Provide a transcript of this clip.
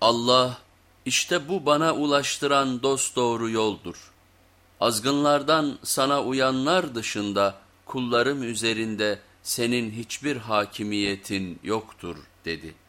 Allah işte bu bana ulaştıran dosdoğru yoldur. Azgınlardan sana uyanlar dışında kullarım üzerinde senin hiçbir hakimiyetin yoktur dedi.''